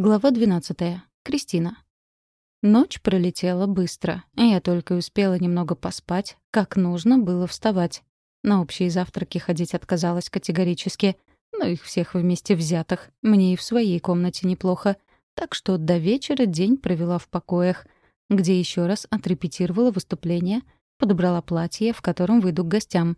Глава 12. Кристина. Ночь пролетела быстро, и я только успела немного поспать, как нужно было вставать. На общие завтраки ходить отказалась категорически, но их всех вместе взятых. Мне и в своей комнате неплохо. Так что до вечера день провела в покоях, где еще раз отрепетировала выступление, подобрала платье, в котором выйду к гостям.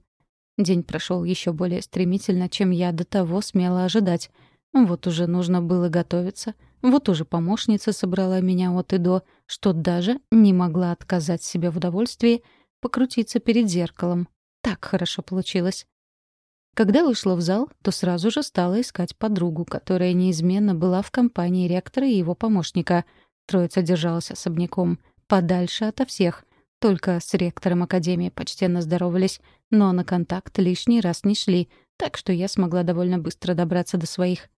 День прошел еще более стремительно, чем я до того смела ожидать. Вот уже нужно было готовиться — вот уже помощница собрала меня от и до, что даже не могла отказать себе в удовольствии покрутиться перед зеркалом. Так хорошо получилось. Когда вышла в зал, то сразу же стала искать подругу, которая неизменно была в компании ректора и его помощника. Троица держалась особняком, подальше ото всех. Только с ректором академии почтенно здоровались, но на контакт лишний раз не шли, так что я смогла довольно быстро добраться до своих.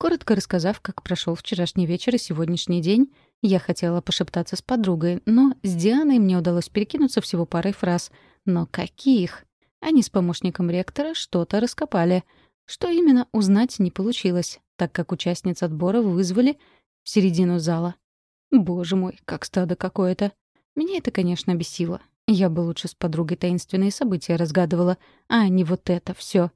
Коротко рассказав, как прошел вчерашний вечер и сегодняшний день, я хотела пошептаться с подругой, но с Дианой мне удалось перекинуться всего парой фраз. Но каких? Они с помощником ректора что-то раскопали. Что именно, узнать не получилось, так как участниц отбора вызвали в середину зала. Боже мой, как стадо какое-то. Меня это, конечно, бесило. Я бы лучше с подругой таинственные события разгадывала, а не вот это все.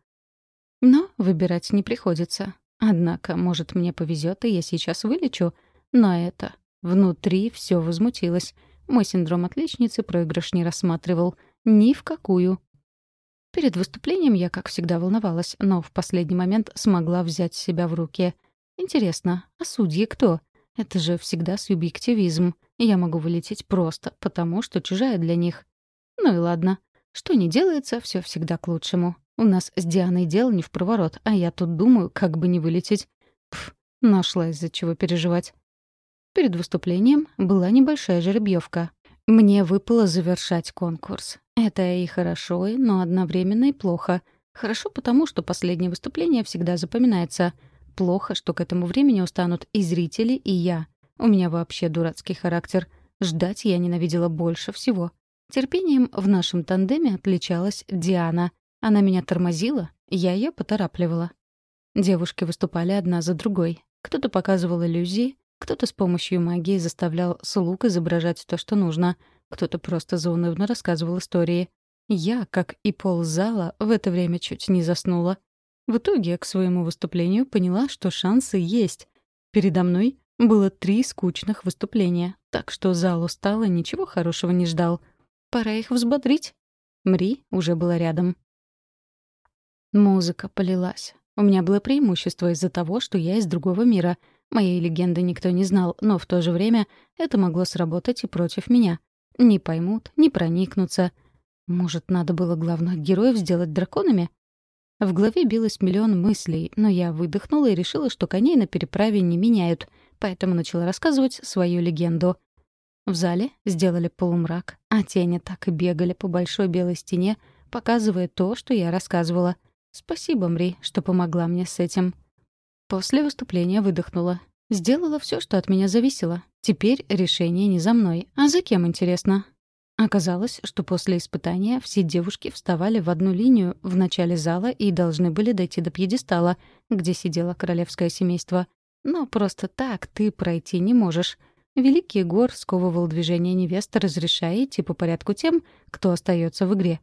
Но выбирать не приходится. Однако, может, мне повезет, и я сейчас вылечу. Но это... Внутри все возмутилось. Мой синдром отличницы проигрыш не рассматривал. Ни в какую. Перед выступлением я, как всегда, волновалась, но в последний момент смогла взять себя в руки. Интересно, а судьи кто? Это же всегда субъективизм. Я могу вылететь просто, потому что чужая для них. Ну и ладно. Что не делается, все всегда к лучшему. У нас с Дианой дело не в проворот, а я тут думаю, как бы не вылететь. Пф, нашла из-за чего переживать. Перед выступлением была небольшая жеребьевка. Мне выпало завершать конкурс. Это и хорошо, но одновременно и плохо. Хорошо потому, что последнее выступление всегда запоминается. Плохо, что к этому времени устанут и зрители, и я. У меня вообще дурацкий характер. Ждать я ненавидела больше всего. Терпением в нашем тандеме отличалась Диана — она меня тормозила, я ее поторапливала. Девушки выступали одна за другой. Кто-то показывал иллюзии, кто-то с помощью магии заставлял слуг изображать то, что нужно, кто-то просто заунывно рассказывал истории. Я, как и пол зала, в это время чуть не заснула. В итоге к своему выступлению поняла, что шансы есть. Передо мной было три скучных выступления, так что зал устал и ничего хорошего не ждал. Пора их взбодрить. Мри уже была рядом. Музыка полилась. У меня было преимущество из-за того, что я из другого мира. Моей легенды никто не знал, но в то же время это могло сработать и против меня. Не поймут, не проникнутся. Может, надо было главных героев сделать драконами? В голове билось миллион мыслей, но я выдохнула и решила, что коней на переправе не меняют, поэтому начала рассказывать свою легенду. В зале сделали полумрак, а тени так и бегали по большой белой стене, показывая то, что я рассказывала — Спасибо, Мри, что помогла мне с этим. После выступления выдохнула. Сделала все, что от меня зависело. Теперь решение не за мной. А за кем, интересно? Оказалось, что после испытания все девушки вставали в одну линию в начале зала и должны были дойти до пьедестала, где сидело королевское семейство. Но просто так ты пройти не можешь. Великий Гор сковывал движение невесты, разрешая идти по порядку тем, кто остается в игре.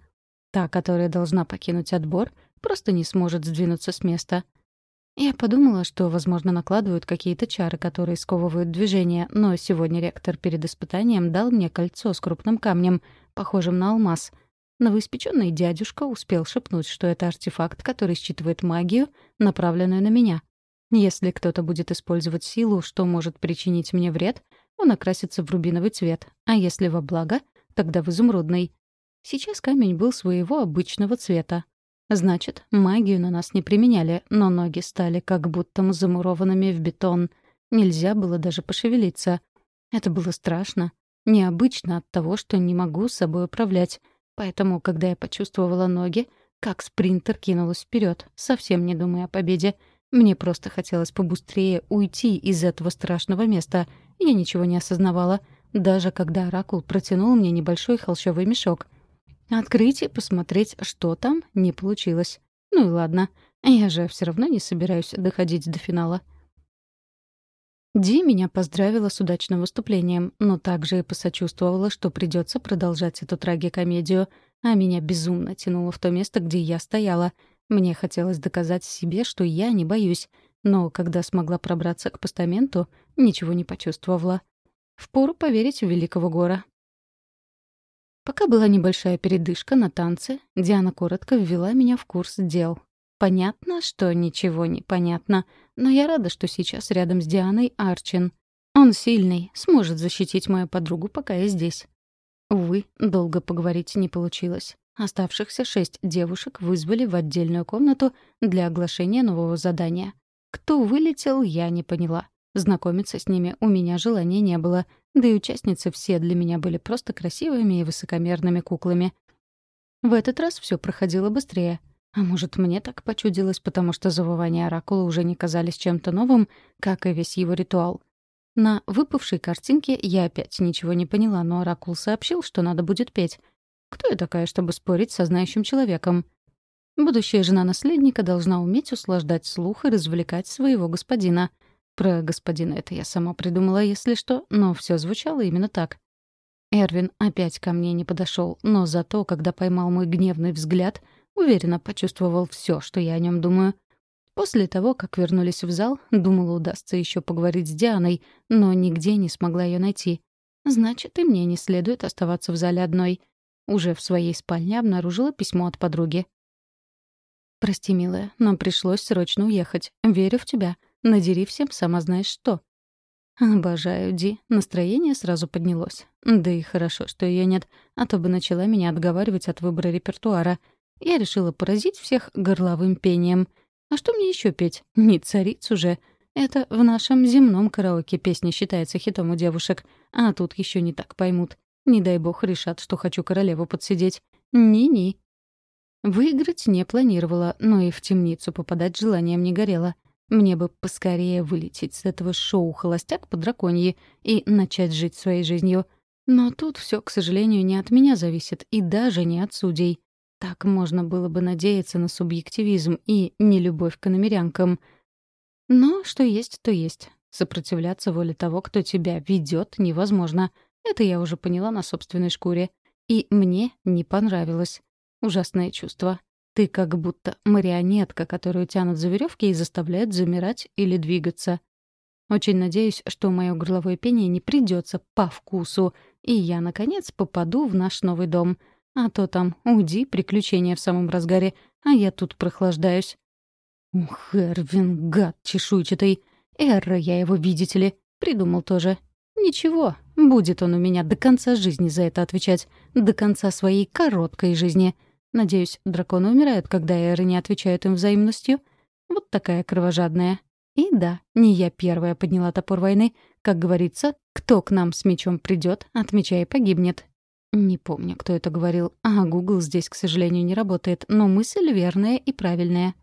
Та, которая должна покинуть отбор, просто не сможет сдвинуться с места. Я подумала, что, возможно, накладывают какие-то чары, которые сковывают движение, но сегодня ректор перед испытанием дал мне кольцо с крупным камнем, похожим на алмаз. Новоиспеченный дядюшка успел шепнуть, что это артефакт, который считывает магию, направленную на меня. Если кто-то будет использовать силу, что может причинить мне вред, он окрасится в рубиновый цвет, а если во благо, тогда в изумрудный. Сейчас камень был своего обычного цвета, Значит, магию на нас не применяли, но ноги стали как будто замурованными в бетон. Нельзя было даже пошевелиться. Это было страшно. Необычно от того, что не могу с собой управлять. Поэтому, когда я почувствовала ноги, как спринтер кинулась вперед, совсем не думая о победе. Мне просто хотелось побыстрее уйти из этого страшного места. Я ничего не осознавала, даже когда Оракул протянул мне небольшой холщовый мешок — Открыть и посмотреть, что там, не получилось. Ну и ладно. Я же все равно не собираюсь доходить до финала. Ди меня поздравила с удачным выступлением, но также и посочувствовала, что придется продолжать эту трагикомедию, а меня безумно тянуло в то место, где я стояла. Мне хотелось доказать себе, что я не боюсь, но когда смогла пробраться к постаменту, ничего не почувствовала. Впору поверить в великого гора. Пока была небольшая передышка на танцы, Диана коротко ввела меня в курс дел. Понятно, что ничего не понятно, но я рада, что сейчас рядом с Дианой Арчин. Он сильный, сможет защитить мою подругу, пока я здесь. Увы, долго поговорить не получилось. Оставшихся шесть девушек вызвали в отдельную комнату для оглашения нового задания. Кто вылетел, я не поняла. Знакомиться с ними у меня желания не было, да и участницы все для меня были просто красивыми и высокомерными куклами. В этот раз все проходило быстрее. А может, мне так почудилось, потому что завывания оракула уже не казались чем-то новым, как и весь его ритуал. На выпавшей картинке я опять ничего не поняла, но оракул сообщил, что надо будет петь. Кто я такая, чтобы спорить со знающим человеком? Будущая жена наследника должна уметь услаждать слух и развлекать своего господина. Про господина это я сама придумала, если что, но все звучало именно так. Эрвин опять ко мне не подошел, но зато, когда поймал мой гневный взгляд, уверенно почувствовал все, что я о нем думаю. После того, как вернулись в зал, думала, удастся еще поговорить с Дианой, но нигде не смогла ее найти. Значит, и мне не следует оставаться в зале одной. Уже в своей спальне обнаружила письмо от подруги. «Прости, милая, но пришлось срочно уехать. Верю в тебя. Надери всем сама знаешь что». Обожаю Ди. Настроение сразу поднялось. Да и хорошо, что ее нет, а то бы начала меня отговаривать от выбора репертуара. Я решила поразить всех горловым пением. А что мне еще петь? Не царицу же. Это в нашем земном караоке песня считается хитом у девушек. А тут еще не так поймут. Не дай бог решат, что хочу королеву подсидеть. Ни-ни. Выиграть не планировала, но и в темницу попадать желанием не горело. Мне бы поскорее вылететь с этого шоу «Холостяк по драконьи» и начать жить своей жизнью. Но тут все, к сожалению, не от меня зависит, и даже не от судей. Так можно было бы надеяться на субъективизм и нелюбовь к намерянкам. Но что есть, то есть. Сопротивляться воле того, кто тебя ведет, невозможно. Это я уже поняла на собственной шкуре. И мне не понравилось. Ужасное чувство. Ты как будто марионетка, которую тянут за веревки и заставляют замирать или двигаться. Очень надеюсь, что мое горловое пение не придется по вкусу, и я, наконец, попаду в наш новый дом. А то там, уди, приключения в самом разгаре, а я тут прохлаждаюсь. Ух, Эрвин, гад чешуйчатый. Эрра я его, видите ли, придумал тоже. Ничего, будет он у меня до конца жизни за это отвечать. До конца своей короткой жизни. Надеюсь, драконы умирают, когда эры не отвечают им взаимностью. Вот такая кровожадная. И да, не я первая подняла топор войны. Как говорится, кто к нам с мечом придет, отмечая погибнет. Не помню, кто это говорил. А Google здесь, к сожалению, не работает, но мысль верная и правильная.